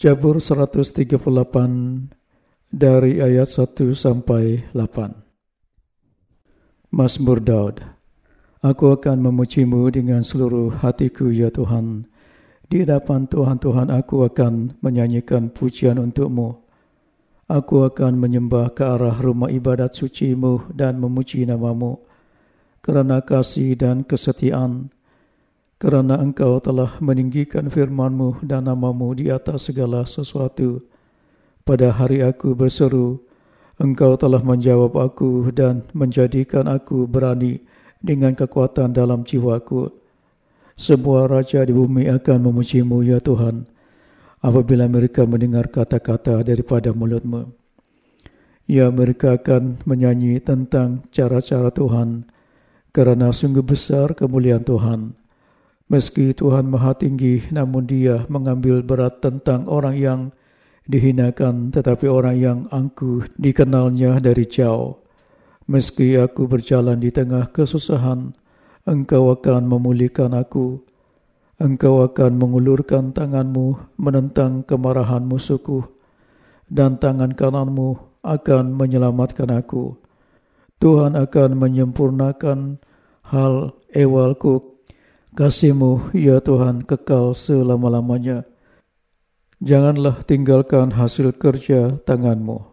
Jabur 138 dari ayat 1 sampai 8. Mazmur Daud. Aku akan memujimu dengan seluruh hatiku ya Tuhan. Di hadapan Tuhan Tuhan aku akan menyanyikan pujian untukmu. Aku akan menyembah ke arah rumah ibadat sucimu dan memuji namamu. Kerana kasih dan kesetiaan kerana engkau telah meninggikan firmanmu dan namamu di atas segala sesuatu. Pada hari aku berseru, engkau telah menjawab aku dan menjadikan aku berani dengan kekuatan dalam jiwaku. Semua raja di bumi akan memujimu, ya Tuhan, apabila mereka mendengar kata-kata daripada mulutmu. Ya, mereka akan menyanyi tentang cara-cara Tuhan, kerana sungguh besar kemuliaan Tuhan. Meski Tuhan Maha Tinggi, namun Dia mengambil berat tentang orang yang dihinakan, tetapi orang yang angkuh dikenalnya dari jauh. Meski aku berjalan di tengah kesusahan, Engkau akan memulihkan aku. Engkau akan mengulurkan tanganmu menentang kemarahan musuhku, dan tangan kananmu akan menyelamatkan aku. Tuhan akan menyempurnakan hal ewalku Kasihmu, ya Tuhan, kekal selama-lamanya. Janganlah tinggalkan hasil kerja tanganmu.